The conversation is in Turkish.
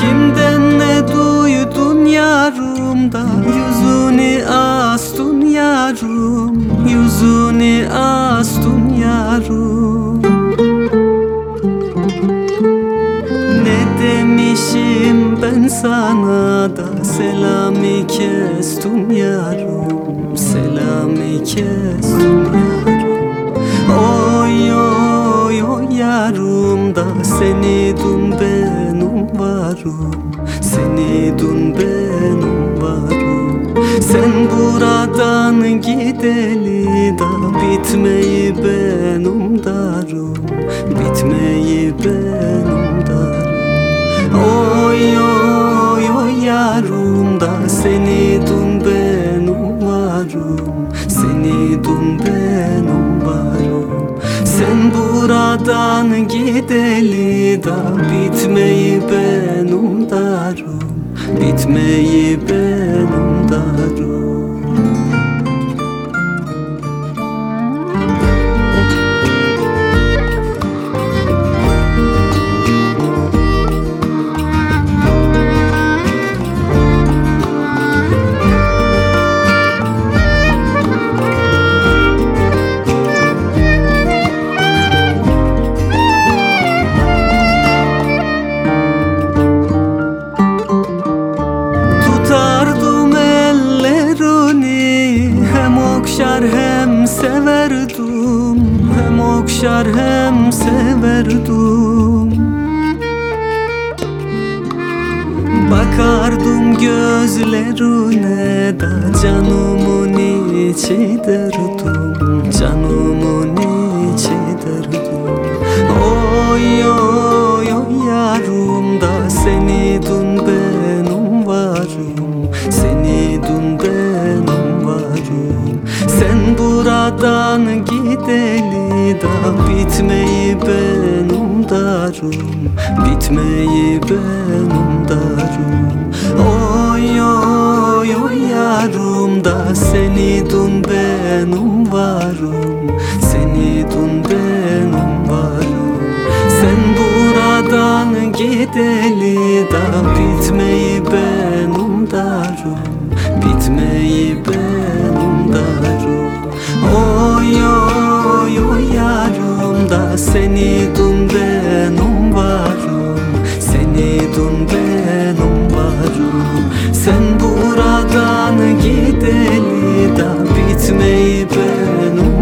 Kimden ne duydun yarımdan Yüzünü astun yarım Yüzünü astun yarım Ne demişim ben sana da? Selamı kestum yarım Selamı kestum yarım Seni dun benim varım. Seni dun benim varım. Sen buradan gideli da Bitmeyi benim darım. Bitmeyi benim darım. Oy oy oy yarım da Seni dun benim varım. Seni dun benim Sen buradan gideli da Bitmeyi benim darım Bitmeyi benim darım severdim Hem okşar hem severdim Bakardım gözlerine da Canımın içi derdim Canımın gideli da Bitmeyi benim darım Bitmeyi benim darım Oy oy oy yarım da Seni dun benim varım Seni dun benim varım Sen buradan gideli Seni dun benim varım. Seni dun benim varım. Sen buradan gideli da Bitmeyi benim